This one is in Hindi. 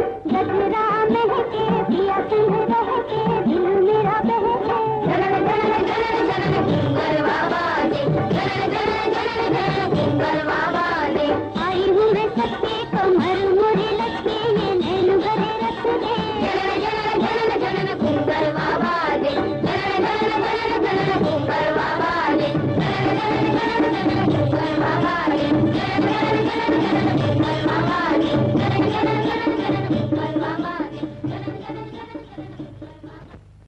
गजरा महके दिया संग रहके दिल मेरा बहके जनन जनन जनन जनन किंकर बाबा दे जनन जनन जनन जनन किंकर बाबा दे आई हूँ मैं सबके कमर मोरे लटके ये नैन भरे रख दे जनन जनन जनन जनन किंकर बाबा दे जनन जनन जनन जनन किंकर बाबा दे जनन जनन जनन जनन किंकर बाबा दे जनन जनन जनन जनन